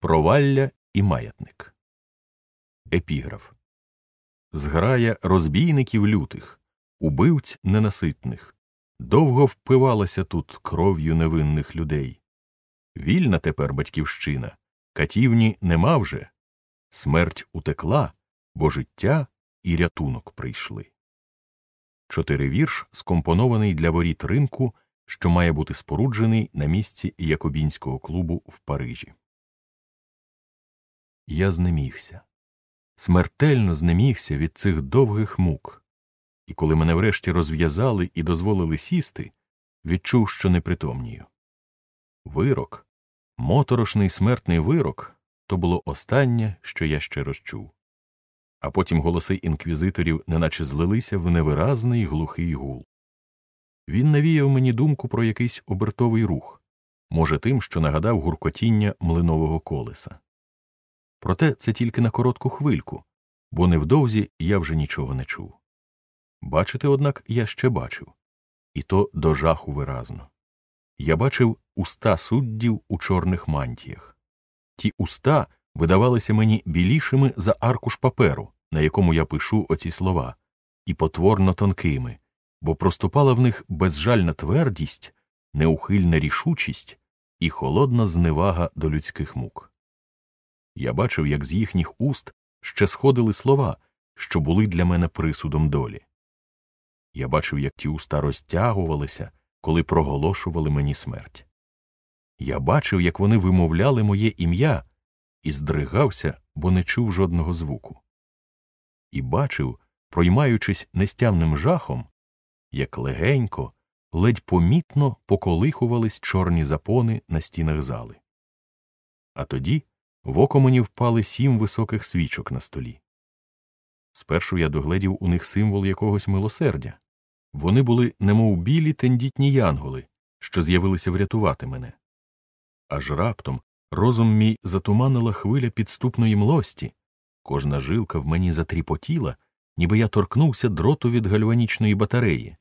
Провалля і маятник. Епіграф Зграя розбійників лютих, убивць ненаситних, довго впивалася тут кров'ю невинних людей. Вільна тепер батьківщина, катівні нема вже, смерть утекла, бо життя і рятунок прийшли. Чотири вірш скомпонований для воріт ринку, що має бути споруджений на місці Якобінського клубу в Парижі. Я знемігся, смертельно знемігся від цих довгих мук, і коли мене врешті розв'язали і дозволили сісти, відчув, що непритомнію. Вирок, моторошний смертний вирок то було останнє, що я ще розчув. А потім голоси інквізиторів неначе злилися в невиразний глухий гул. Він навіяв мені думку про якийсь обертовий рух, може, тим, що нагадав гуркотіння млинового колеса. Проте це тільки на коротку хвильку, бо невдовзі я вже нічого не чув. Бачити, однак, я ще бачив, і то до жаху виразно. Я бачив уста суддів у чорних мантіях. Ті уста видавалися мені білішими за аркуш паперу, на якому я пишу оці слова, і потворно тонкими, бо проступала в них безжальна твердість, неухильна рішучість і холодна зневага до людських мук. Я бачив, як з їхніх уст ще сходили слова, що були для мене присудом долі. Я бачив, як ті уста розтягувалися, коли проголошували мені смерть. Я бачив, як вони вимовляли моє ім'я, і здригався, бо не чув жодного звуку. І бачив, проймаючись нестямним жахом, як легенько, ледь помітно поколихувались чорні запони на стінах зали. А тоді в око мені впали сім високих свічок на столі. Спершу я догледів у них символ якогось милосердя. Вони були немов білі тендітні янголи, що з'явилися врятувати мене. Аж раптом розум мій затуманила хвиля підступної млості, кожна жилка в мені затріпотіла, ніби я торкнувся дроту від гальванічної батареї.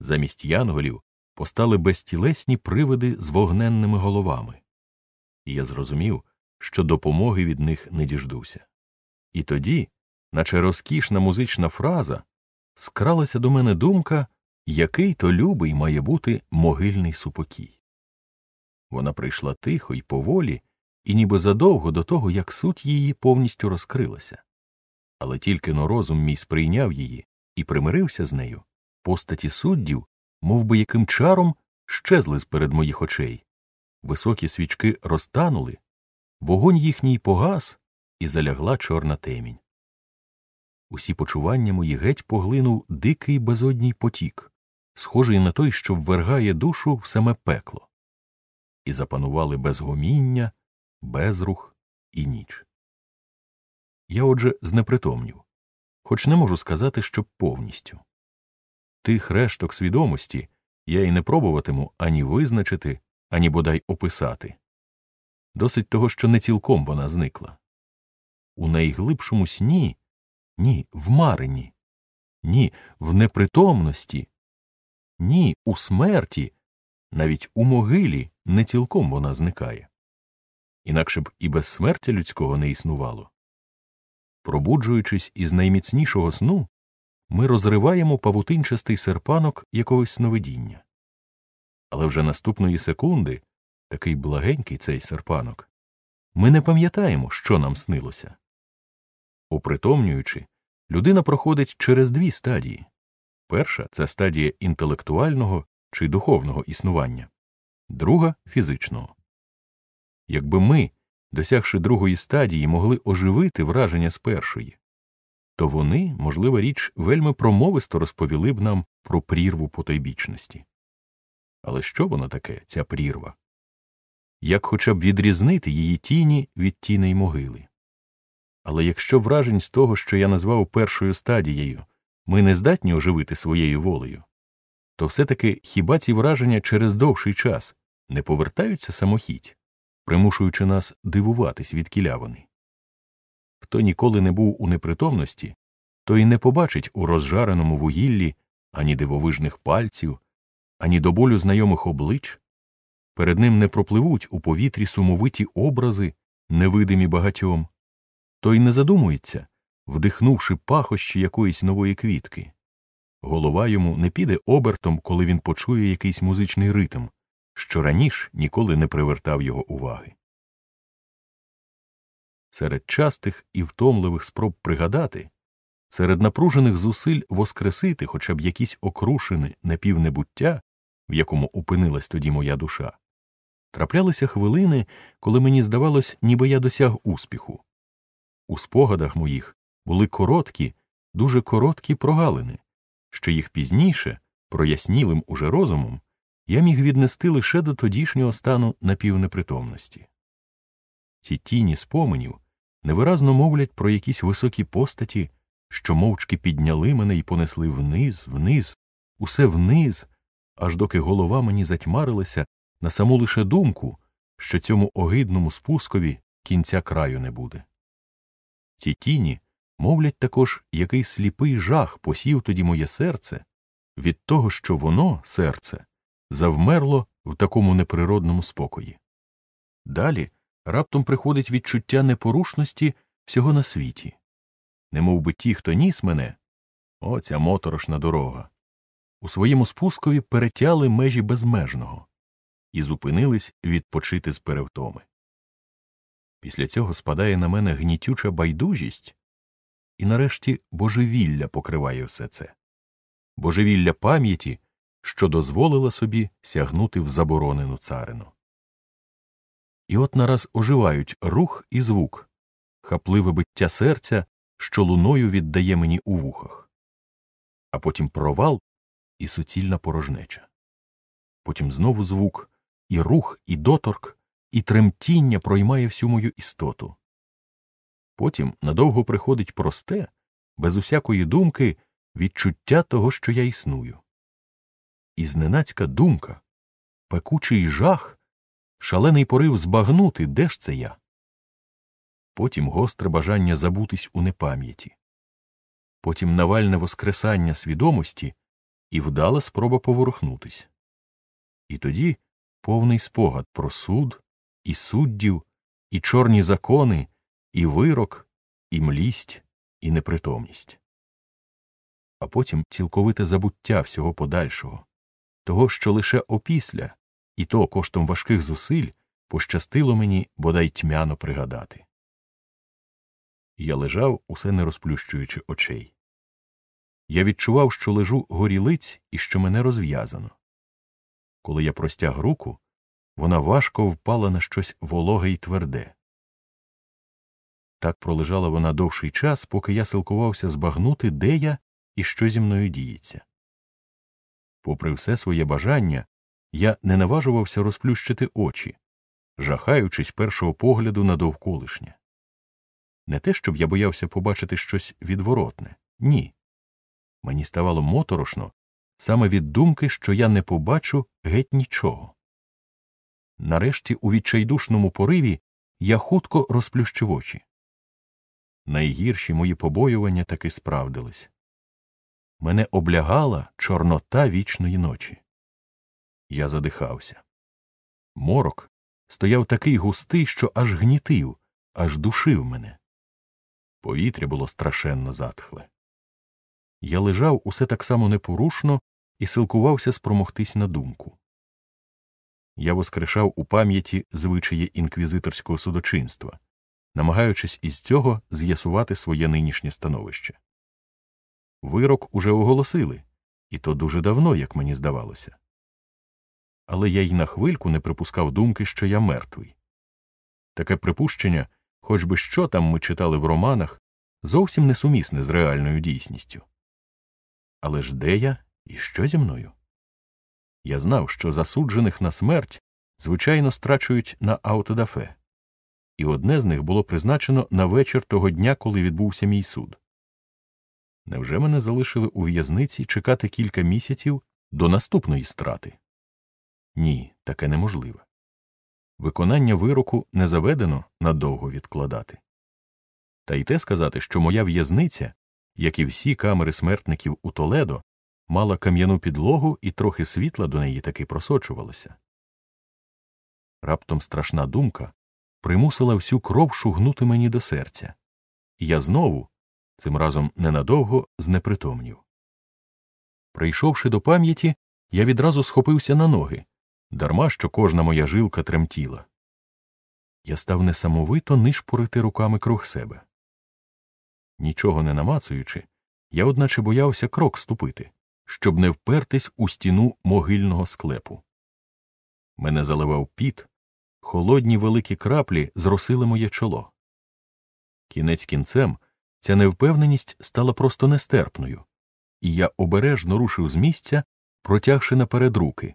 Замість янголів постали безтілесні привиди з вогненними головами. І я зрозумів, що допомоги від них не діждуся. І тоді, наче розкішна музична фраза, скралася до мене думка, який то любий має бути могильний супокій. Вона прийшла тихо й поволі, і ніби задовго до того, як суть її повністю розкрилася. Але тільки но розум мій сприйняв її і примирився з нею, постаті суддів, мов би яким чаром, щезли з перед моїх очей. Високі свічки розтанули, вогонь їхній погас, і залягла чорна темінь. Усі почування мої геть поглинув дикий безодній потік, схожий на той, що ввергає душу в саме пекло, і запанували безгоміння, безрух і ніч. Я отже знепритомнів, хоч не можу сказати, що повністю. Тих решток свідомості я й не пробуватиму ані визначити, ані бодай описати. Досить того, що не цілком вона зникла. У найглибшому сні, ні, в марині, ні, в непритомності, ні, у смерті, навіть у могилі не цілком вона зникає. Інакше б і безсмертя людського не існувало. Пробуджуючись із найміцнішого сну, ми розриваємо павутинчастий серпанок якогось сновидіння. Але вже наступної секунди такий благенький цей серпанок ми не пам'ятаємо, що нам снилося. Упритомнюючи, людина проходить через дві стадії перша це стадія інтелектуального чи духовного існування, друга фізичного. Якби ми, досягши другої стадії, могли оживити враження з першої, то вони, можлива річ, вельми промовисто розповіли б нам про прірву потойбічності. Але що воно таке, ця прірва? Як хоча б відрізнити її тіні від тіней могили? Але якщо вражень з того, що я назвав першою стадією, ми не здатні оживити своєю волею, то все таки хіба ці враження через довший час не повертаються самохідь, примушуючи нас дивуватись від кілявини? Хто ніколи не був у непритомності, той не побачить у розжареному вугіллі ані дивовижних пальців, ані до болю знайомих облич, перед ним не пропливуть у повітрі сумовиті образи невидимі багатьом, той не задумується, вдихнувши пахощі якоїсь нової квітки. Голова йому не піде обертом, коли він почує якийсь музичний ритм, що раніше ніколи не привертав його уваги. Серед частих і втомливих спроб пригадати, серед напружених зусиль воскресити хоча б якісь окрушини напівнебуття, в якому опинилась тоді моя душа, траплялися хвилини, коли мені здавалось, ніби я досяг успіху. У спогадах моїх були короткі, дуже короткі прогалини, що їх пізніше, прояснілим уже розумом, я міг віднести лише до тодішнього стану напівнепритомності. Ці тіні споменів невиразно мовлять про якісь високі постаті, що мовчки підняли мене і понесли вниз, вниз, усе вниз, аж доки голова мені затьмарилася на саму лише думку, що цьому огидному спускові кінця краю не буде. Ці тіні мовлять також, який сліпий жах посів тоді моє серце від того, що воно, серце, завмерло в такому неприродному спокої. Далі раптом приходить відчуття непорушності всього на світі, немов би ті, хто ніс мене, оця моторошна дорога, у своєму спускові перетяли межі безмежного і зупинились відпочити з перевтоми. Після цього спадає на мене гнітюча байдужість, і нарешті божевілля покриває все це божевілля пам'яті, що дозволила собі сягнути в заборонену царину. І от нараз оживають рух і звук, хапливе биття серця, що луною віддає мені у вухах, а потім провал і суцільна порожнеча. Потім знову звук, і рух, і доторк, і тремтіння проймає всю мою істоту. Потім надовго приходить просте, без усякої думки, відчуття того, що я існую. І зненацька думка, пекучий жах, шалений порив збагнути, де ж це я. Потім гостре бажання забутись у непам'яті, потім навальне воскресання свідомості і вдала спроба поворухнутись. І тоді повний спогад про суд, і суддів, і чорні закони, і вирок, і млість, і непритомність. А потім цілковите забуття всього подальшого, того, що лише опісля, і то коштом важких зусиль пощастило мені бодай тьмяно пригадати. Я лежав, усе не розплющуючи очей. Я відчував, що лежу горілиць і що мене розв'язано. Коли я простяг руку, вона важко впала на щось вологе й тверде. Так пролежала вона довший час, поки я силкувався збагнути, де я і що зі мною діється. Попри все своє бажання, я не наважувався розплющити очі, жахаючись першого погляду на довколишнє. Не те, щоб я боявся побачити щось відворотне, ні. Мені ставало моторошно саме від думки, що я не побачу геть нічого. Нарешті, у відчайдушному пориві, я хутко розплющив очі. Найгірші мої побоювання таки справдились. Мене облягала чорнота вічної ночі. Я задихався. Морок стояв такий густий, що аж гнітив, аж душив мене. Повітря було страшенно затхле. Я лежав усе так само непорушно і силкувався спромогтись на думку. Я воскрешав у пам'яті звичаї інквізиторського судочинства, намагаючись із цього з'ясувати своє нинішнє становище. Вирок уже оголосили, і то дуже давно, як мені здавалося. Але я й на хвильку не припускав думки, що я мертвий. Таке припущення, хоч би що там ми читали в романах, зовсім несумісне з реальною дійсністю. Але ж де я і що зі мною? Я знав, що засуджених на смерть звичайно страчують на аутодафе, і одне з них було призначено на вечір того дня, коли відбувся мій суд. Невже мене залишили у в'язниці чекати кілька місяців до наступної страти? Ні, таке неможливе. Виконання вироку не заведено надовго відкладати. Та й те сказати, що моя в'язниця, як і всі камери смертників у Толедо, мала кам'яну підлогу і трохи світла до неї таки просочувалося. Раптом страшна думка примусила всю кров шугнути мені до серця, я знову, цим разом ненадовго, знепритомнів. Прийшовши до пам'яті, я відразу схопився на ноги, дарма що кожна моя жилка тремтіла. Я став несамовито нишпорити руками круг себе. Нічого не намацуючи, я одначе боявся крок ступити, щоб не впертись у стіну могильного склепу. Мене заливав піт, холодні великі краплі зросили моє чоло. Кінець кінцем ця невпевненість стала просто нестерпною, і я обережно рушив з місця, протягши наперед руки,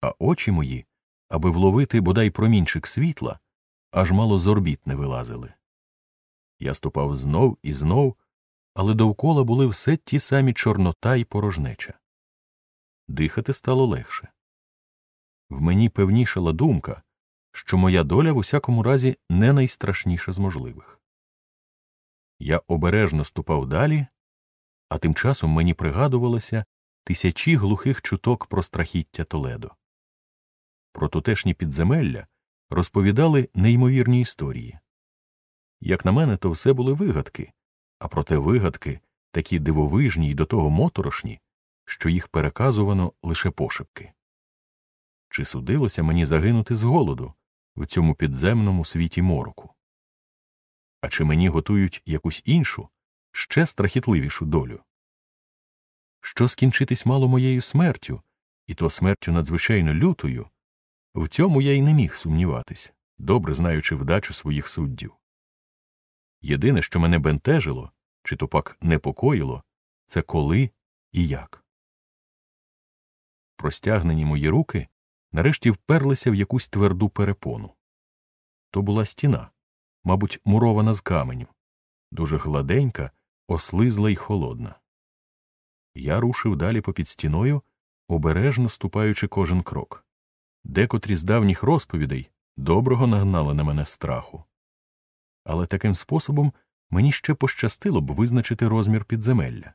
а очі мої, аби вловити бодай промінчик світла, аж мало з орбіт не вилазили. Я ступав знов і знов, але довкола були все ті самі чорнота й порожнеча. Дихати стало легше. В мені певнішала думка, що моя доля в усякому разі не найстрашніша з можливих. Я обережно ступав далі, а тим часом мені пригадувалося тисячі глухих чуток про страхіття Толедо. Про тутешні підземелля розповідали неймовірні історії. Як на мене, то все були вигадки, а проте вигадки такі дивовижні й до того моторошні, що їх переказувано лише пошепки. Чи судилося мені загинути з голоду в цьому підземному світі мороку? А чи мені готують якусь іншу, ще страхітливішу долю? Що скінчитись мало моєю смертю, і то смертю надзвичайно лютою, в цьому я й не міг сумніватись, добре знаючи вдачу своїх суддів. Єдине, що мене бентежило, чи то пак непокоїло, це коли і як. Простягнені мої руки нарешті вперлися в якусь тверду перепону. То була стіна, мабуть, мурована з каменю, дуже гладенька, ослизла й холодна. Я рушив далі попід стіною, обережно ступаючи кожен крок. Декотрі з давніх розповідей доброго нагнали на мене страху. Але таким способом мені ще пощастило б визначити розмір підземелля.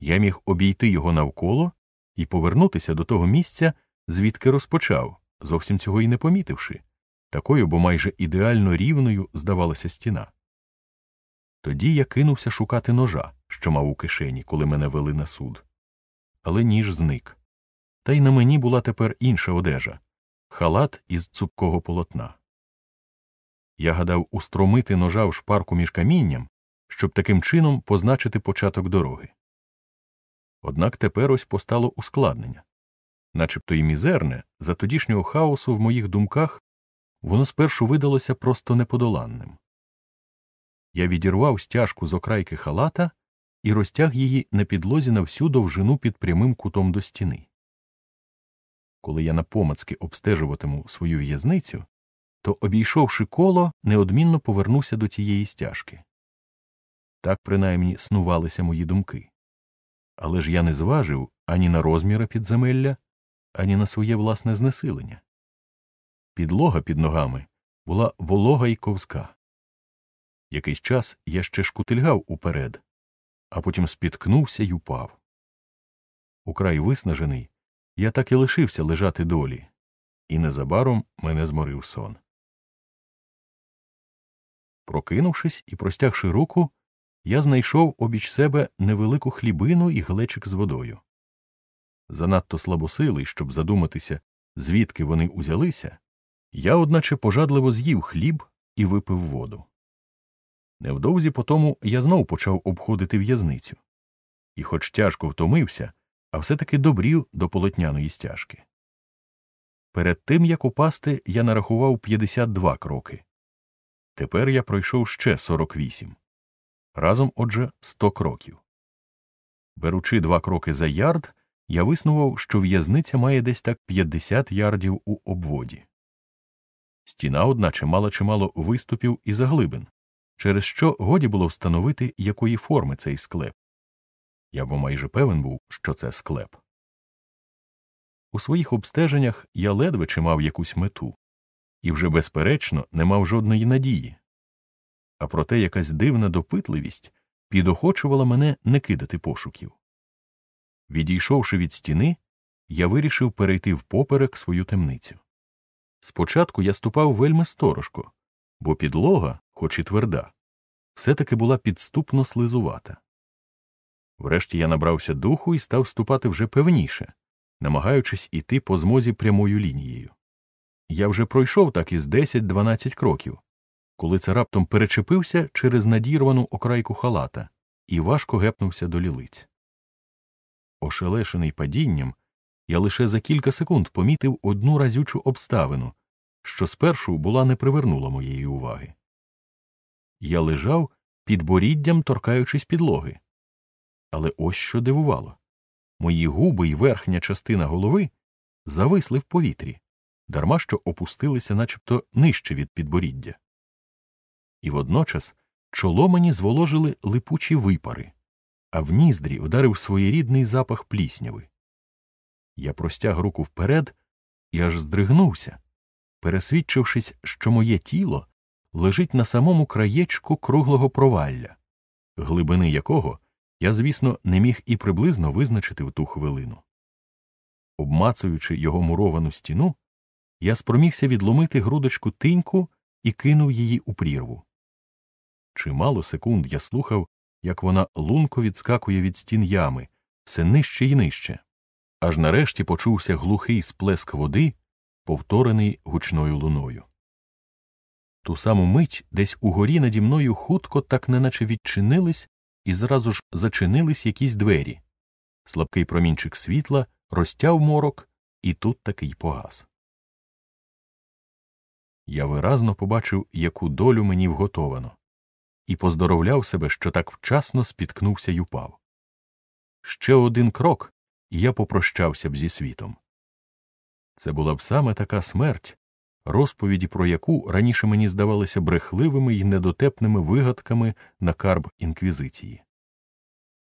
Я міг обійти його навколо і повернутися до того місця, звідки розпочав, зовсім цього й не помітивши, такою, бо майже ідеально рівною здавалася стіна. Тоді я кинувся шукати ножа, що мав у кишені, коли мене вели на суд. Але ніж зник. Та й на мені була тепер інша одежа халат із цупкого полотна. Я гадав устромити ножа в шпарку між камінням, щоб таким чином позначити початок дороги. Однак тепер ось постало ускладнення начебто й мізерне, за тодішнього хаосу в моїх думках воно спершу видалося просто неподоланним. Я відірвав стяжку з окрайки халата і розтяг її на підлозі на всю довжину під прямим кутом до стіни. Коли я напомацки обстежуватиму свою в'язницю, то, обійшовши коло, неодмінно повернуся до цієї стяжки. Так принаймні снувалися мої думки. Але ж я не зважив ані на розміри підземелля, ані на своє власне знесилення. Підлога під ногами була волога й ковська. Якийсь час я ще шкутильгав уперед, а потім спіткнувся й упав. Украй виснажений, я так і лишився лежати долі, і незабаром мене зморив сон. Прокинувшись і простягши руку, я знайшов обіч себе невелику хлібину і глечик з водою. Занадто слабосилий, щоб задуматися, звідки вони узялися, я, одначе, пожадливо з'їв хліб і випив воду. Невдовзі потому я знов почав обходити в'язницю, і, хоч тяжко втомився, а все таки добрів до полотняної стяжки. Перед тим як упасти, я нарахував 52 кроки. Тепер я пройшов ще 48. Разом, отже, 100 кроків. Беручи два кроки за ярд, я виснував, що в'язниця має десь так 50 ярдів у обводі. Стіна, одначе, мала чимало виступів і заглибин, через що годі було встановити, якої форми цей склеп. Я бо майже певен був, що це склеп. У своїх обстеженнях я ледве чи мав якусь мету, і вже, безперечно, не мав жодної надії. А проте якась дивна допитливість підохочувала мене не кидати пошуків. Відійшовши від стіни, я вирішив перейти впоперек свою темницю. Спочатку я ступав вельми сторожко, бо підлога, хоч і тверда, все таки була підступно слизувата. Врешті я набрався духу і став ступати вже певніше, намагаючись іти по змозі прямою лінією. Я вже пройшов так із 10-12 кроків, коли це раптом перечепився через надірвану окрайку халата і важко гепнувся до лілиць. Ошелешений падінням, я лише за кілька секунд помітив одну разючу обставину, що спершу була не привернула моєї уваги. Я лежав під боріддям, торкаючись підлоги. Але ось що дивувало мої губи й верхня частина голови зависли в повітрі, дарма що опустилися начебто нижче від підборіддя. І водночас чоло мені зволожили липучі випари, а в ніздрі вдарив своєрідний запах плісняви. Я простяг руку вперед і аж здригнувся, пересвідчившись, що моє тіло лежить на самому краєчку круглого провалля, глибини якого я, звісно, не міг і приблизно визначити в ту хвилину. Обмацуючи його муровану стіну, я спромігся відломити грудочку тиньку і кинув її у прірву. Чимало секунд я слухав, як вона лунко відскакує від стін ями, все нижче й нижче, аж нарешті почувся глухий сплеск води, повторений гучною луною. Ту саму мить десь угорі наді мною хутко так неначе відчинились і зразу ж зачинились якісь двері. Слабкий промінчик світла розтяв морок, і тут такий погас. Я виразно побачив, яку долю мені вготовано, і поздоровляв себе, що так вчасно спіткнувся й упав. Ще один крок, і я попрощався б зі світом. Це була б саме така смерть, розповіді про яку раніше мені здавалися брехливими й недотепними вигадками на карб інквізиції.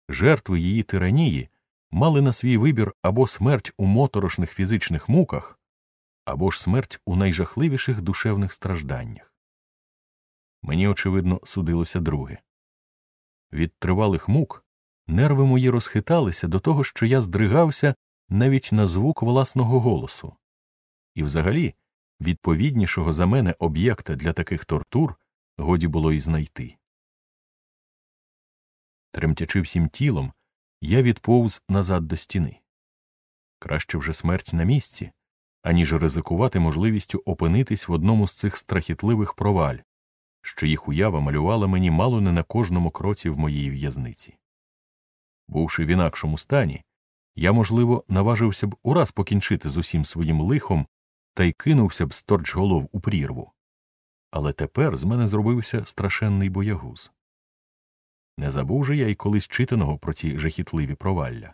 Жертви її тиранії мали на свій вибір або смерть у моторошних фізичних муках, або ж смерть у найжахливіших душевних стражданнях. Мені, очевидно, судилося друге. Від тривалих мук нерви мої розхиталися до того, що я здригався навіть на звук власного голосу, і взагалі відповіднішого за мене об'єкта для таких тортур годі було й знайти. Тремтячи всім тілом, я відповз назад до стіни. Краще вже смерть на місці, аніж ризикувати можливістю опинитись в одному з цих страхітливих проваль, що їх уява малювала мені мало не на кожному кроці в моїй в'язниці. Бувши в інакшому стані, я, можливо, наважився б ураз покінчити з усім своїм лихом та й кинувся б сторч голов у прірву. Але тепер з мене зробився страшенний боягуз. Не забув же я й колись читаного про ці жахітливі провалля.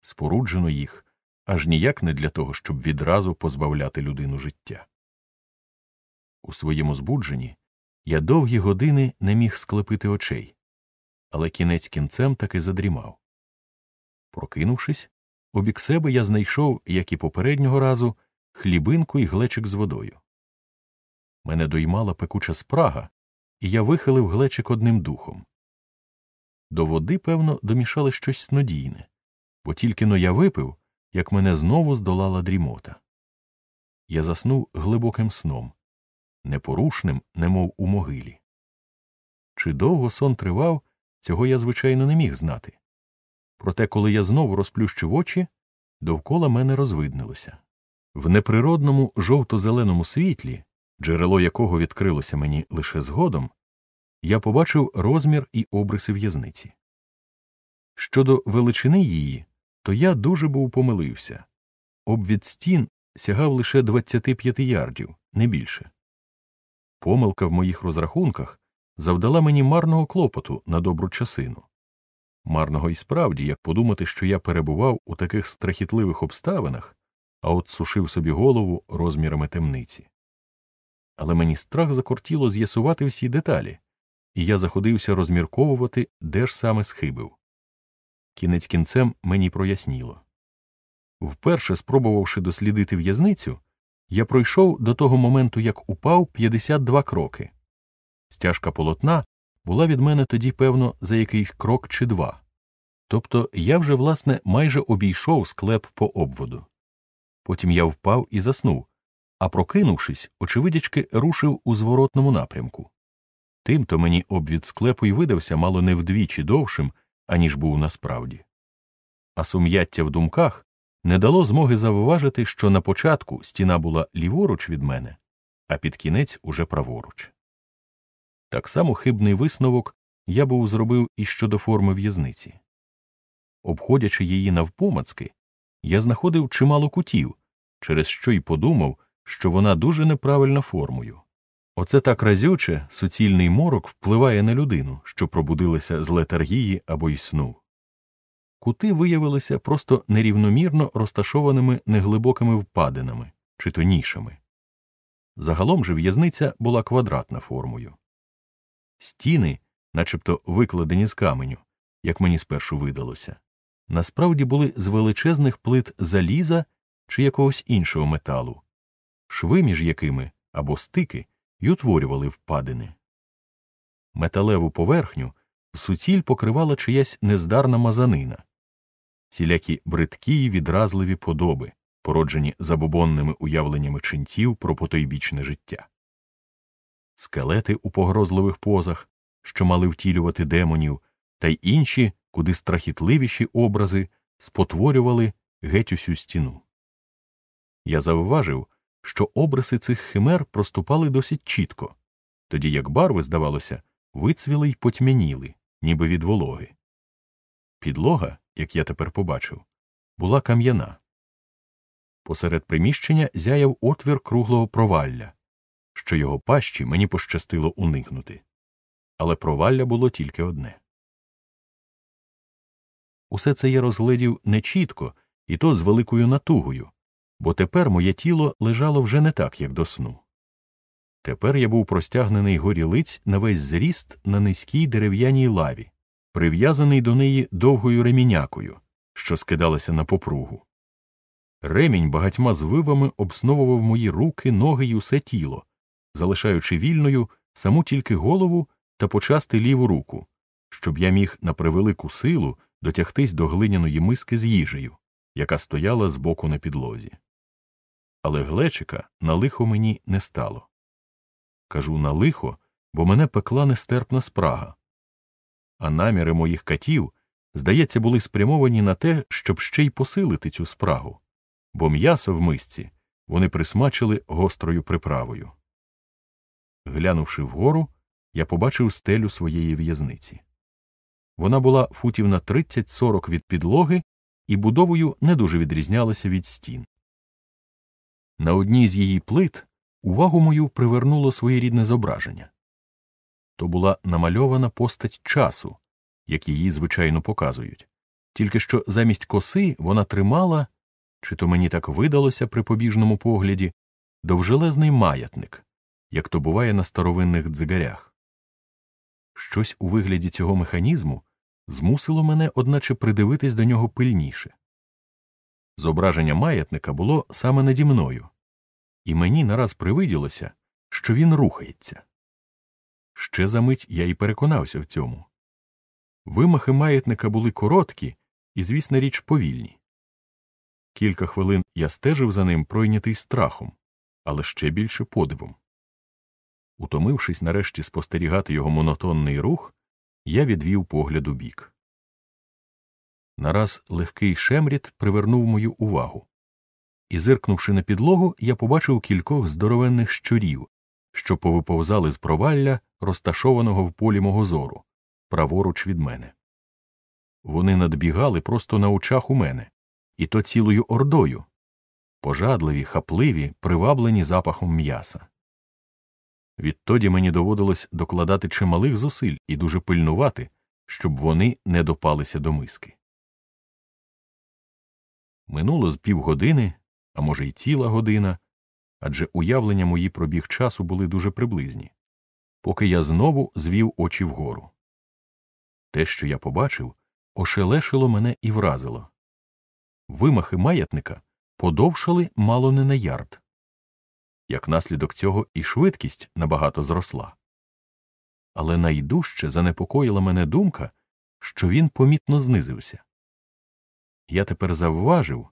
Споруджено їх аж ніяк не для того, щоб відразу позбавляти людину життя. У своєму збудженні я довгі години не міг склепити очей, але кінець кінцем таки задрімав. Прокинувшись, обік себе я знайшов, як і попереднього разу, хлібинку і глечик з водою. Мене доймала пекуча спрага, і я вихилив глечик одним духом. До води, певно, домішали щось снодійне, бо тільки но я випив, як мене знову здолала дрімота. Я заснув глибоким сном, непорушним, немов у могилі. Чи довго сон тривав, цього я, звичайно, не міг знати. Проте, коли я знову розплющив очі, довкола мене розвиднилося. В неприродному жовто-зеленому світлі, джерело якого відкрилося мені лише згодом, я побачив розмір і обриси в'язниці. Щодо величини її, то я дуже був помилився обвід стін сягав лише 25 ярдів, не більше. Помилка в моїх розрахунках завдала мені марного клопоту на добру часину. Марного і справді, як подумати, що я перебував у таких страхітливих обставинах, а от сушив собі голову розмірами темниці. Але мені страх закортіло з'ясувати всі деталі, і я заходився розмірковувати, де ж саме схибив. Кінець кінцем мені проясніло. Вперше, спробувавши дослідити в'язницю, я пройшов до того моменту, як упав 52 кроки. Стяжка полотна була від мене тоді, певно, за якийсь крок чи два. Тобто я вже, власне, майже обійшов склеп по обводу. Потім я впав і заснув, а прокинувшись, очевидячки рушив у зворотному напрямку. Тимто мені обвід склепу й видався мало не вдвічі довшим, аніж був насправді. А сум'яття в думках не дало змоги завважити, що на початку стіна була ліворуч від мене, а під кінець уже праворуч. Так само хибний висновок я був зробив і щодо форми в'язниці. Обходячи її навпомацки, я знаходив чимало кутів, через що й подумав, що вона дуже неправильна формою. Оце так разюче суцільний морок впливає на людину, що пробудилася з летаргії або й сну. Кути виявилися просто нерівномірно розташованими неглибокими впадинами чи то нішами. Загалом же в'язниця була квадратна формою. Стіни, начебто викладені з каменю, як мені спершу видалося, насправді були з величезних плит заліза чи якогось іншого металу, шви між якими або стики й утворювали впадини. Металеву поверхню суціль покривала чиясь нездарна мазанина, всілякі бридкі й відразливі подоби, породжені забобонними уявленнями ченців про потойбічне життя. Скелети у погрозливих позах, що мали втілювати демонів, та й інші, куди страхітливіші образи спотворювали геть усю стіну. Я завважив, що обриси цих химер проступали досить чітко, тоді як барви, здавалося, вицвіли й потьмяніли, ніби від вологи. Підлога, як я тепер побачив, була кам'яна. Посеред приміщення зяяв отвір круглого провалля, що його пащі мені пощастило уникнути. Але провалля було тільки одне. Усе це я розглядів нечітко, і то з великою натугою, бо тепер моє тіло лежало вже не так, як до сну. Тепер я був простягнений горілиць на весь зріст на низькій дерев'яній лаві, прив'язаний до неї довгою ремінякою, що скидалася на попругу. Ремінь багатьма звивами обсновував мої руки, ноги й усе тіло, залишаючи вільною саму тільки голову та почасти ліву руку, щоб я міг на превелику силу дотягтись до глиняної миски з їжею, яка стояла збоку на підлозі. Але глечика на лихо мені не стало. Кажу на лихо, бо мене пекла нестерпна спрага. А наміри моїх катів, здається, були спрямовані на те, щоб ще й посилити цю спрагу, бо м'ясо в мисці вони присмачили гострою приправою. Глянувши вгору, я побачив стелю своєї в'язниці. Вона була футів на 30-40 від підлоги і будовою не дуже відрізнялася від стін. На одній з її плит увагу мою привернуло своєрідне зображення. То була намальована постать часу, як її звичайно показують, тільки що замість коси вона тримала, чи то мені так видалося при побіжному погляді, довжелезний маятник, як то буває на старовинних дзигарях. Щось у вигляді цього механізму змусило мене, одначе, придивитись до нього пильніше. Зображення маятника було саме наді мною, і мені нараз привиділося, що він рухається. Ще за мить я й переконався в цьому. Вимахи маятника були короткі і, звісна річ, повільні. Кілька хвилин я стежив за ним, пройнятий страхом, але ще більше подивом. Утомившись нарешті спостерігати його монотонний рух, я відвів погляд у бік. Нараз легкий шемріт привернув мою увагу, і, зиркнувши на підлогу, я побачив кількох здоровенних щурів, що повиповзали з провалля, розташованого в полі мого зору, праворуч від мене. Вони надбігали просто на очах у мене, і то цілою ордою, пожадливі, хапливі, приваблені запахом м'яса. Відтоді мені доводилось докладати чималих зусиль і дуже пильнувати, щоб вони не допалися до миски. Минуло з півгодини, а може, й ціла година, адже уявлення мої про біг часу були дуже приблизні, поки я знову звів очі вгору. Те, що я побачив, ошелешило мене і вразило. Вимахи маятника подовшали мало не на ярд. Як наслідок цього і швидкість набагато зросла. Але найдужче занепокоїла мене думка, що він помітно знизився. Я тепер завважив,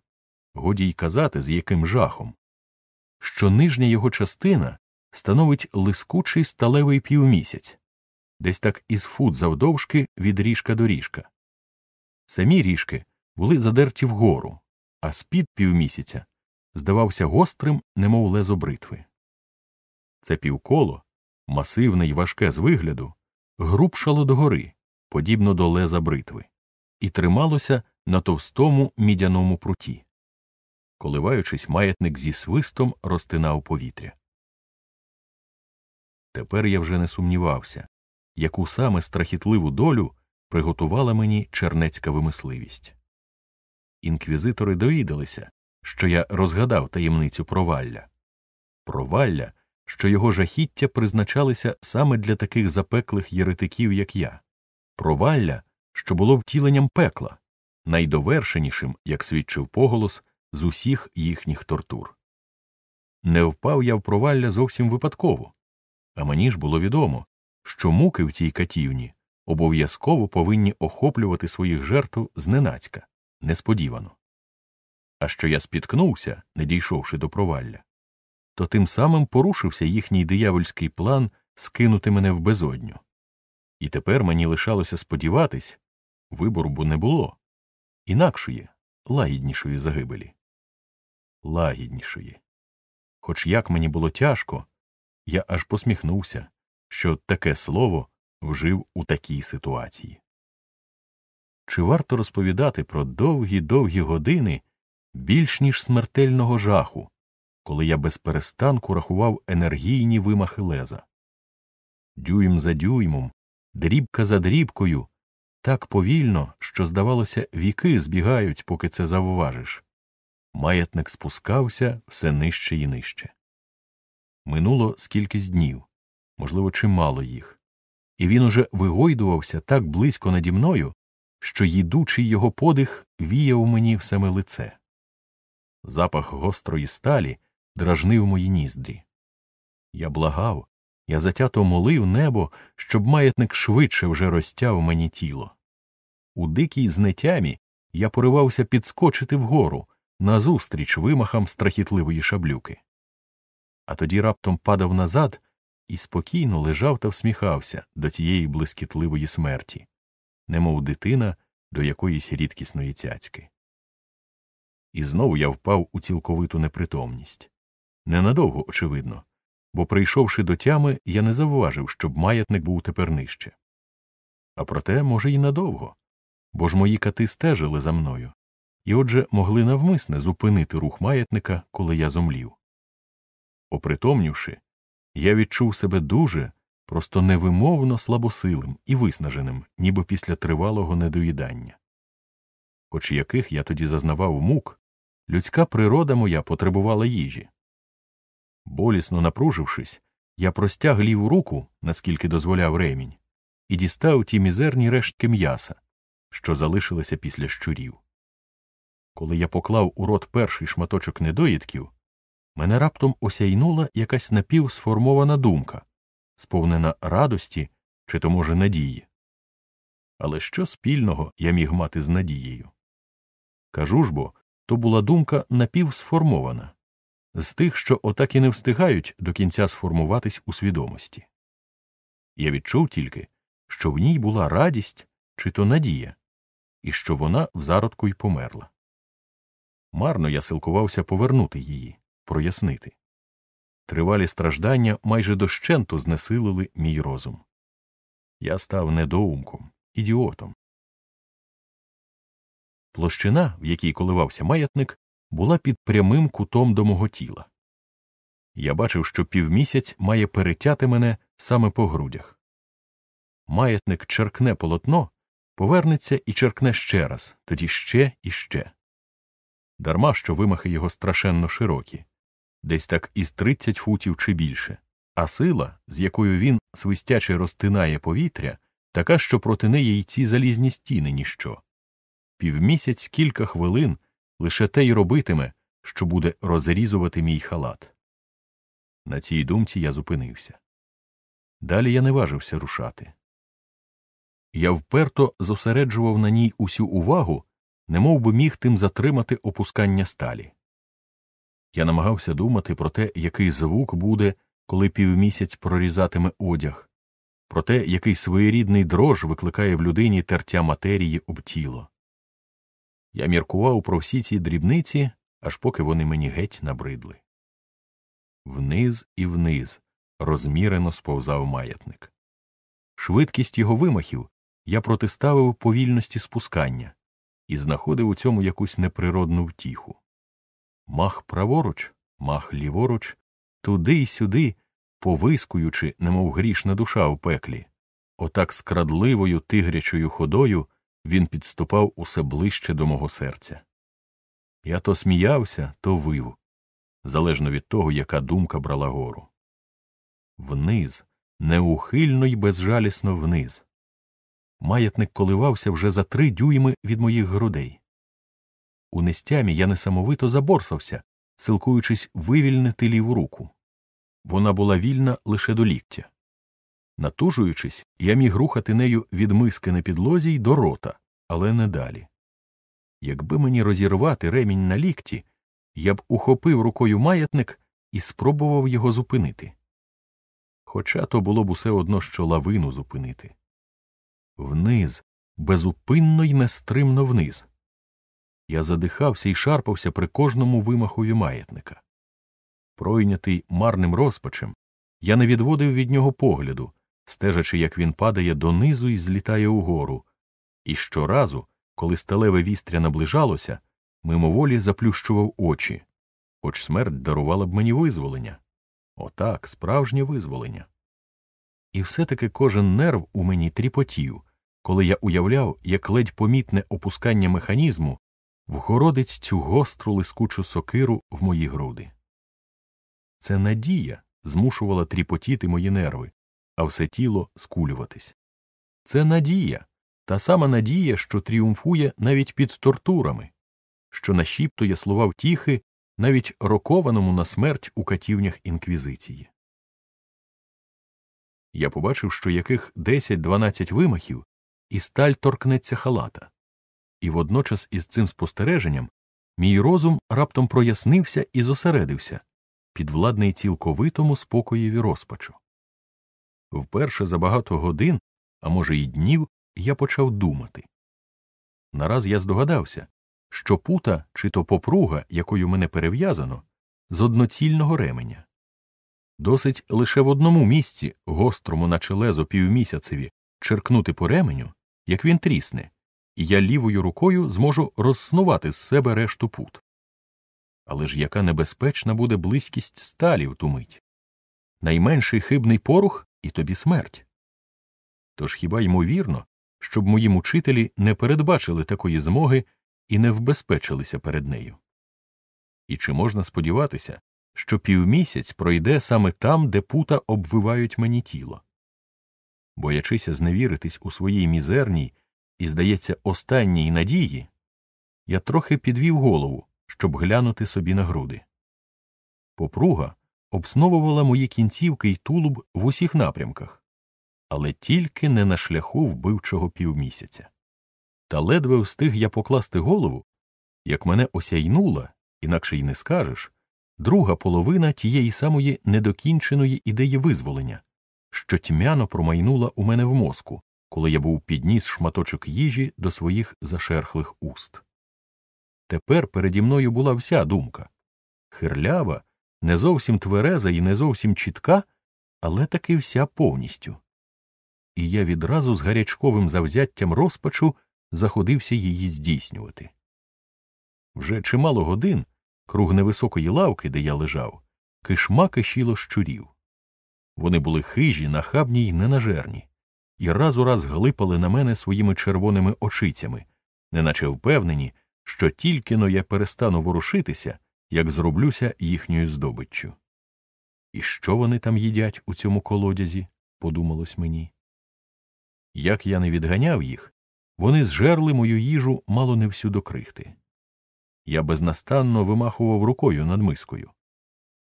годі й казати, з яким жахом, що нижня його частина становить лискучий сталевий півмісяць, десь так із фут завдовжки від ріжка до ріжка. Самі ріжки були задерті вгору, а з-під півмісяця здавався гострим, немов лезо бритви. Це півколо, масивне й важке з вигляду, грубшало догори, подібно до леза бритви, і трималося на товстому мідяному пруті. Коливаючись, маятник зі свистом розтинав повітря. Тепер я вже не сумнівався, яку саме страхітливу долю приготувала мені чернецька вимисливість. Інквізитори довідалися, що я розгадав таємницю провалля провалля, що його жахіття призначалися саме для таких запеклих єретиків, як я, провалля, що було втіленням пекла, найдовершенішим, як свідчив поголос, з усіх їхніх тортур. Не впав я в провалля зовсім випадково, а мені ж було відомо, що муки в цій катівні обов'язково повинні охоплювати своїх жертв зненацька, несподівано. А що я спіткнувся, не дійшовши до провалля, то тим самим порушився їхній диявольський план скинути мене в безодню. І тепер мені лишалося сподіватись вибору бо не було інакшої, лагіднішої загибелі. Лагіднішої. Хоч як мені було тяжко, я аж посміхнувся, що таке слово вжив у такій ситуації. Чи варто розповідати про довгі довгі години більш ніж смертельного жаху, коли я без перестанку рахував енергійні вимахи леза? Дюйм за дюймом, дрібка за дрібкою, так повільно, що, здавалося, віки збігають, поки це завважиш. Маятник спускався все нижче і нижче. Минуло скількись днів, можливо, чимало їх, і він уже вигойдувався так близько наді мною, що їдучий його подих віяв мені в саме лице. Запах гострої сталі дражнив мої ніздрі. Я благав, я затято молив небо, щоб маятник швидше вже розтяв мені тіло. У дикій знетямі я поривався підскочити вгору, назустріч вимахам страхітливої шаблюки. А тоді раптом падав назад і спокійно лежав та всміхався до цієї блискітливої смерті, немов дитина до якоїсь рідкісної цяцьки. І знову я впав у цілковиту непритомність. Ненадовго, очевидно, бо, прийшовши до тями, я не завважив, щоб маятник був тепер нижче. А проте, може, і надовго, бо ж мої кати стежили за мною, і отже могли навмисне зупинити рух маятника, коли я зомлів. Опритомнівши, я відчув себе дуже, просто невимовно слабосилим і виснаженим, ніби після тривалого недоїдання. Хоч яких я тоді зазнавав мук, людська природа моя потребувала їжі. Болісно напружившись, я простяг ліву руку, наскільки дозволяв ремінь, і дістав ті мізерні рештки м'яса, що залишилися після щурів. Коли я поклав у рот перший шматочок недоїдків, мене раптом осяйнула якась напівсформована думка, сповнена радості чи то, може, надії. Але що спільного я міг мати з надією? Кажу ж бо, то була думка напівсформована, з тих, що отак і не встигають до кінця сформуватись у свідомості. Я відчув тільки, що в ній була радість чи то надія, і що вона в зародку й померла. Марно я силкувався повернути її, прояснити. Тривалі страждання майже дощенту знесилили мій розум. Я став недоумком, ідіотом. Площина, в якій коливався маятник, була під прямим кутом до мого тіла. Я бачив, що півмісяць має перетяти мене саме по грудях. Маятник черкне полотно, повернеться і черкне ще раз, тоді ще і ще. Дарма що вимахи його страшенно широкі, десь так із тридцять футів чи більше, а сила, з якою він свистяче розтинає повітря, така, що проти неї й ці залізні стіни ніщо. Півмісяць кілька хвилин лише те й робитиме, що буде розрізувати мій халат. На цій думці я зупинився. Далі я не важився рушати. Я вперто зосереджував на ній усю увагу, немов би міг тим затримати опускання сталі. Я намагався думати про те, який звук буде, коли півмісяць прорізатиме одяг, про те, який своєрідний дрож викликає в людині тертя матерії об тіло. Я міркував про всі ці дрібниці, аж поки вони мені геть набридли. Вниз і вниз розмірено сповзав маятник. Швидкість його вимахів я протиставив повільності спускання і знаходив у цьому якусь неприродну втіху. Мах праворуч, мах ліворуч, туди й сюди, повискуючи, немов грішна душа в пеклі. Отак скрадливою тигрячою ходою він підступав усе ближче до мого серця. Я то сміявся, то вив, залежно від того, яка думка брала гору. Вниз, неухильно й безжалісно вниз. Маятник коливався вже за три дюйми від моїх грудей. У нестямі я несамовито заборсався, силкуючись вивільнити ліву руку. Вона була вільна лише до ліктя. Натужуючись, я міг рухати нею від миски на підлозі й до рота, але не далі. Якби мені розірвати ремінь на лікті, я б ухопив рукою маятник і спробував його зупинити. Хоча то було б усе одно, що лавину зупинити. Вниз, безупинно й нестримно вниз. Я задихався і шарпався при кожному вимахові маятника. Пройнятий марним розпачем, я не відводив від нього погляду, стежачи, як він падає донизу і злітає угору, і щоразу, коли сталеве вістря наближалося, мимоволі заплющував очі, хоч смерть дарувала б мені визволення. Отак, справжнє визволення. І все таки кожен нерв у мені тріпотів, коли я уявляв, як ледь помітне опускання механізму вгородить цю гостру лискучу сокиру в мої груди. Це надія змушувала тріпотіти мої нерви, а все тіло скулюватись. Це надія, та сама надія, що тріумфує навіть під тортурами, що нашіптує слова втіхи навіть рокованому на смерть у катівнях інквізиції. Я побачив, що яких 10-12 вимахів, і сталь торкнеться халата, і водночас із цим спостереженням мій розум раптом прояснився і зосередився, підвладний цілковитому спокоєві розпачу. Вперше за багато годин, а може, й днів, я почав думати. Нараз я здогадався, що пута чи то попруга, якою мене перев'язано, з одноцільного ременя. Досить лише в одному місці, гострому, наче лезо півмісяцеві, черкнути по ременю, як він трісне, і я лівою рукою зможу розснувати з себе решту пут. Але ж яка небезпечна буде близькість сталі в ту мить? Найменший хибний порух і тобі смерть. Тож хіба ймовірно, щоб мої мучителі не передбачили такої змоги і не вбезпечилися перед нею? І чи можна сподіватися, що півмісяць пройде саме там, де пута обвивають мені тіло? Боячися зневіритись у своїй мізерній і, здається, останній надії, я трохи підвів голову, щоб глянути собі на груди. Попруга обсновувала мої кінцівки й тулуб в усіх напрямках, але тільки не на шляху вбивчого півмісяця. Та ледве встиг я покласти голову, як мене осяйнула, інакше й не скажеш, друга половина тієї самої недокінченої ідеї визволення, що тьмяно промайнула у мене в мозку, коли я був підніс шматочок їжі до своїх зашерхлих уст. Тепер переді мною була вся думка хирлява, не зовсім твереза і не зовсім чітка, але таки вся повністю. І я відразу з гарячковим завзяттям розпачу заходився її здійснювати. Вже чимало годин, круг невисокої лавки, де я лежав, кишма кишіло щурів. Вони були хижі, нахабні й ненажерні, і раз у раз глипали на мене своїми червоними очицями, неначе впевнені, що тільки но я перестану ворушитися, як зроблюся їхньою здобиччю. І що вони там їдять у цьому колодязі? подумалось мені. Як я не відганяв їх, вони зжерли мою їжу мало не всю до крихти. Я безнастанно вимахував рукою над мискою.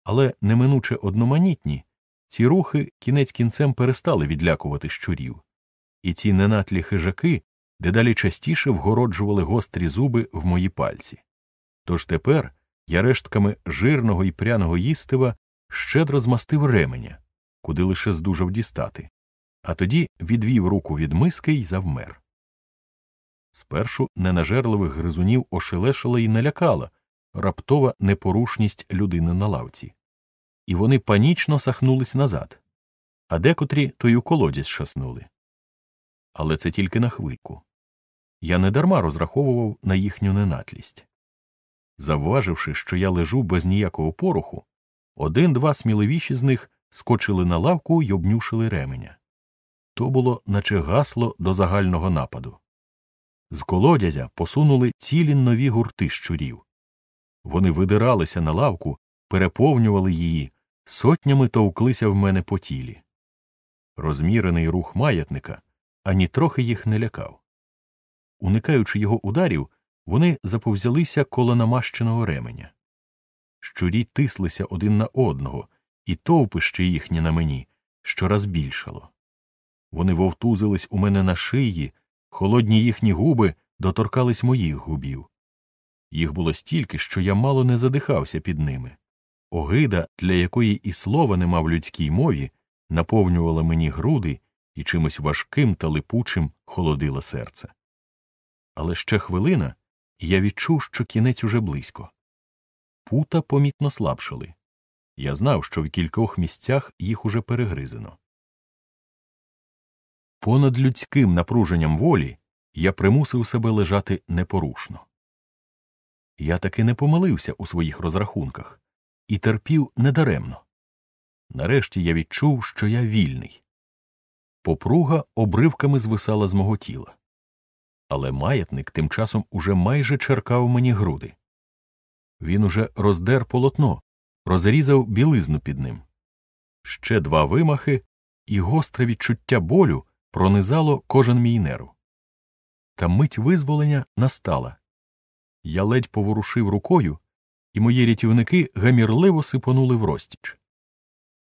Але неминуче одноманітні, ці рухи кінець кінцем перестали відлякувати щурів, і ці ненатлі хижаки дедалі частіше вгороджували гострі зуби в мої пальці. Тож тепер я рештками жирного і пряного їстива щедро змастив ременя, куди лише здужав дістати, а тоді відвів руку від миски й завмер. Спершу ненажерливих гризунів ошелешила і налякала раптова непорушність людини на лавці, і вони панічно сахнулись назад, а декотрі то й у колодязь шаснули. Але це тільки на хвильку. Я недарма розраховував на їхню ненатлість. Завваживши, що я лежу без ніякого пороху, один-два сміливіші з них скочили на лавку й обнюшили ременя. То було, наче гасло до загального нападу. З колодязя посунули цілі нові гурти щурів. Вони видиралися на лавку, переповнювали її, сотнями товклися в мене по тілі. Розмірений рух маятника ані трохи їх не лякав. Уникаючи його ударів, вони заповзялися коло намащеного ременя. Щурі тислися один на одного, і товпище їхнє на мені щораз більшало. Вони вовтузились у мене на шиї, холодні їхні губи доторкались моїх губів. Їх було стільки, що я мало не задихався під ними. Огида, для якої і слова нема в людській мові, наповнювала мені груди і чимось важким та липучим холодила серце. Але ще хвилина, я відчув, що кінець уже близько. Пута помітно слабшали. Я знав, що в кількох місцях їх уже перегризено. Понад людським напруженням волі я примусив себе лежати непорушно. Я таки не помилився у своїх розрахунках і терпів недаремно. Нарешті я відчув, що я вільний. Попруга обривками звисала з мого тіла. Але маятник тим часом уже майже черкав мені груди. Він уже роздер полотно, розрізав білизну під ним. Ще два вимахи, і гостре відчуття болю пронизало кожен мій нерв. Та мить визволення настала. Я ледь поворушив рукою, і мої рятівники гамірливо сипонули в розтіч.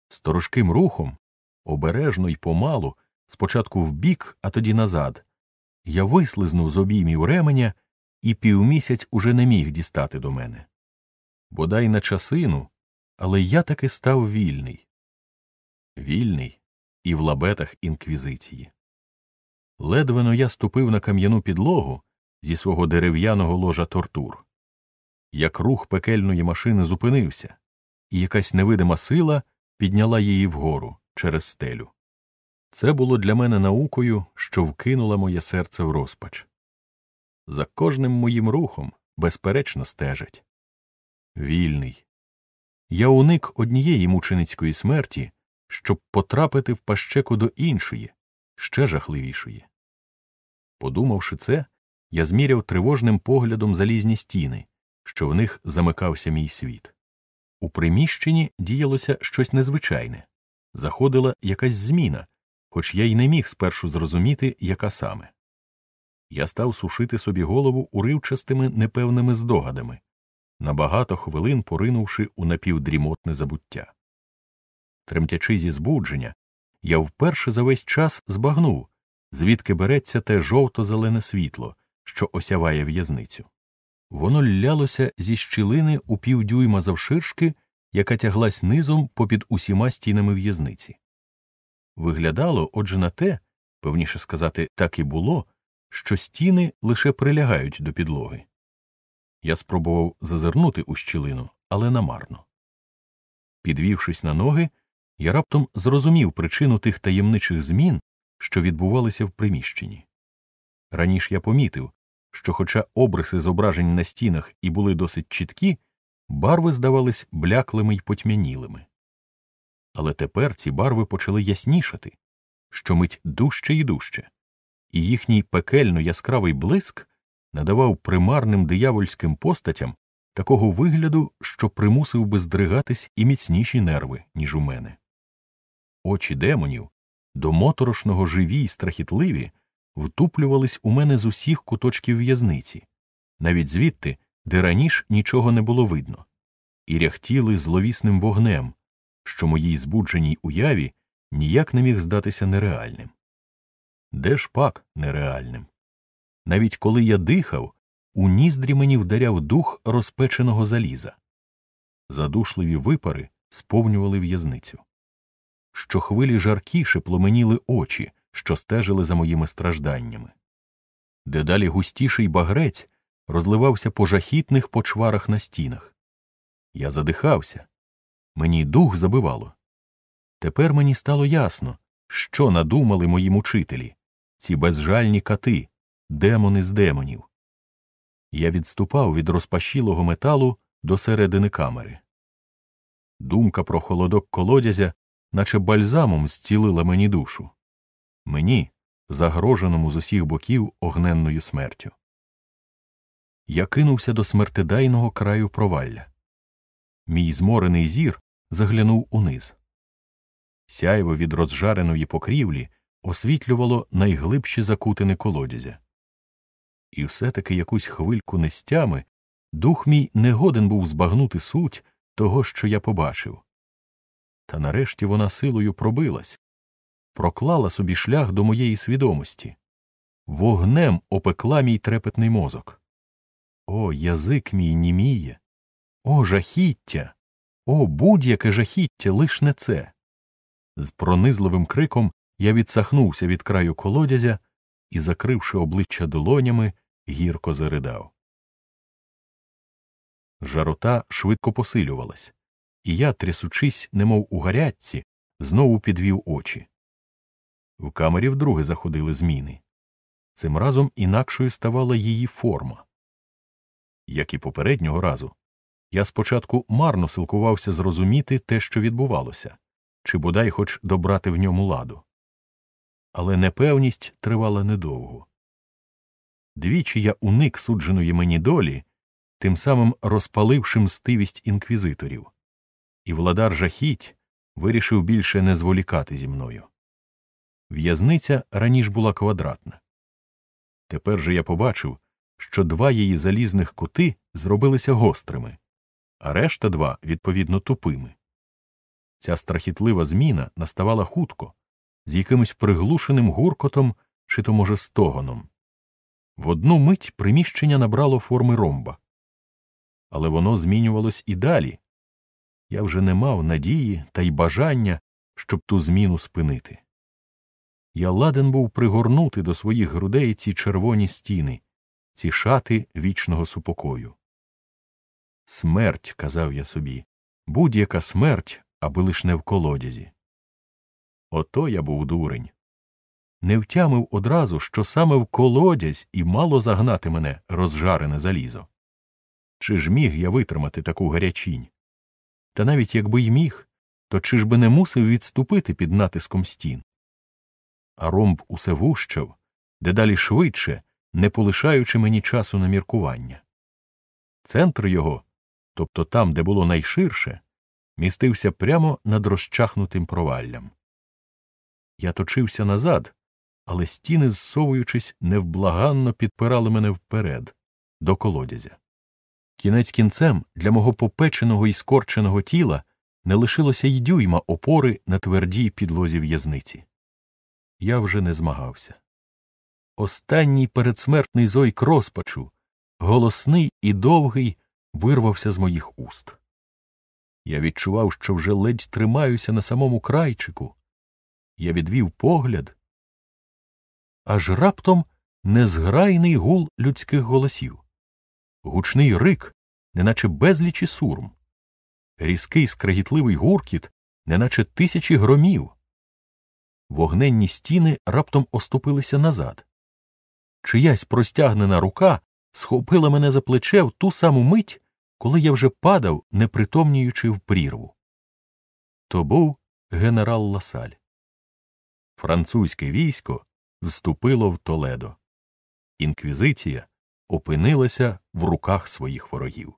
Сторожким рухом, обережно й помалу, спочатку вбік, а тоді назад, я вислизнув з обіймів ременя і півмісяць уже не міг дістати до мене. Бодай на часину, але я таки став вільний. Вільний і в лабетах інквізиції. Ледвено я ступив на кам'яну підлогу зі свого дерев'яного ложа тортур. Як рух пекельної машини зупинився, і якась невидима сила підняла її вгору через стелю. Це було для мене наукою, що вкинула моє серце в розпач. За кожним моїм рухом, безперечно, стежать. Вільний. Я уник однієї мученицької смерті, щоб потрапити в пащеку до іншої, ще жахливішої. Подумавши це, я зміряв тривожним поглядом залізні стіни, що в них замикався мій світ. У приміщенні діялося щось незвичайне заходила якась зміна, хоч я й не міг спершу зрозуміти, яка саме. Я став сушити собі голову уривчастими непевними здогадами, на багато хвилин поринувши у напівдрімотне забуття. Тремтячи зі збудження, я вперше за весь час збагнув, звідки береться те жовто-зелене світло, що осяває в'язницю. Воно лялося зі щілини у півдюйма завширшки, яка тяглась низом попід усіма стінами в'язниці. Виглядало, отже, на те, певніше сказати, так і було, що стіни лише прилягають до підлоги. Я спробував зазирнути у щілину, але намарно. Підвівшись на ноги, я раптом зрозумів причину тих таємничих змін, що відбувалися в приміщенні. Раніше я помітив, що, хоча обриси зображень на стінах і були досить чіткі, барви здавались бляклими й потьмянілими. Але тепер ці барви почали яснішати, що мить дужче і дужче, і їхній пекельно яскравий блиск надавав примарним диявольським постатям такого вигляду, що примусив би здригатись і міцніші нерви, ніж у мене. Очі демонів, до моторошного живі й страхітливі, втуплювались у мене з усіх куточків в'язниці, навіть звідти, де раніше нічого не було видно, і ряхтіли зловісним вогнем, що моїй збудженій уяві ніяк не міг здатися нереальним. Де ж пак нереальним? Навіть коли я дихав, у ніздрі мені вдаряв дух розпеченого заліза. Задушливі випари сповнювали в'язницю. Щохвилі жаркіше пломеніли очі, що стежили за моїми стражданнями. Дедалі густіший багрець розливався по жахітних почварах на стінах. Я задихався, мені дух забивало. Тепер мені стало ясно, що надумали мої мучителі, ці безжальні кати, демони з демонів. Я відступав від розпашілого металу до середини камери. Думка про холодок колодязя, наче бальзамом, зцілила мені душу. Мені, загроженому з усіх боків огненною смертю. Я кинувся до смертидайного краю провалля. Мій зморений зір заглянув униз. Сяйво від розжареної покрівлі освітлювало найглибші закутини колодязя. І все таки якусь хвильку нестями дух мій не годен був збагнути суть того, що я побачив. Та нарешті вона силою пробилась, проклала собі шлях до моєї свідомості, вогнем опекла мій трепетний мозок. О, язик мій німіє, о, жахіття, о, будь-яке жахіття, лиш не це. З пронизливим криком я відсахнувся від краю колодязя і, закривши обличчя долонями, гірко заридав. Жарота швидко посилювалась, і я, трясучись, немов у гарячці, знову підвів очі. В камері вдруге заходили зміни. Цим разом інакшою ставала її форма. Як і попереднього разу, я спочатку марно силкувався зрозуміти те, що відбувалося, чи бодай хоч добрати в ньому ладу. Але непевність тривала недовго. Двічі я уник судженої мені долі, тим самим розпаливши мстивість інквізиторів, і владар жахіть вирішив більше не зволікати зі мною. В'язниця раніше була квадратна. Тепер же я побачив, що два її залізних кути зробилися гострими, а решта два, відповідно, тупими. Ця страхітлива зміна наставала хутко, з якимось приглушеним гуркотом чи то, може, стогоном. В одну мить приміщення набрало форми ромба. Але воно змінювалось і далі. Я вже не мав надії та й бажання, щоб ту зміну спинити. Я ладен був пригорнути до своїх грудей ці червоні стіни, ці шати вічного супокою. Смерть, казав я собі, будь-яка смерть, аби лиш не в колодязі. Ото я був дурень. Не втямив одразу, що саме в колодязь і мало загнати мене розжарене залізо. Чи ж міг я витримати таку гарячінь? Та навіть якби й міг, то чи ж би не мусив відступити під натиском стін? А ромб усе вущав, дедалі швидше, не полишаючи мені часу на міркування. Центр його, тобто там, де було найширше, містився прямо над розчахнутим проваллям. Я точився назад, але стіни, зсовуючись, невблаганно підпирали мене вперед, до колодязя. Кінець кінцем для мого попеченого і скорченого тіла не лишилося й дюйма опори на твердій підлозі в'язниці. Я вже не змагався. Останній передсмертний зойк розпачу, голосний і довгий, вирвався з моїх уст. Я відчував, що вже ледь тримаюся на самому крайчику. Я відвів погляд. Аж раптом незграйний гул людських голосів, гучний рик, неначе безлічі сурм, різкий скрегітливий гуркіт, неначе тисячі громів. Вогненні стіни раптом оступилися назад. Чиясь простягнена рука схопила мене за плече в ту саму мить, коли я вже падав, непритомніючи в прірву. То був генерал Ласаль. Французьке військо вступило в Толедо. Інквізиція опинилася в руках своїх ворогів.